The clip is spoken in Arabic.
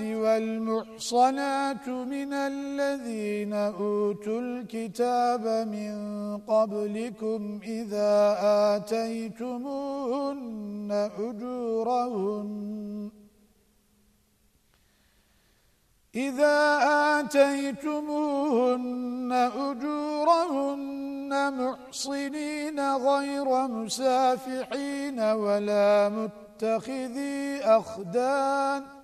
والمحصنات من الذين أوتوا الكتاب من قبلكم إذا آتيتموهن أجورهن إذا آتيتموهن أجورهن محصنين غير مسافحين ولا متخذي أخدان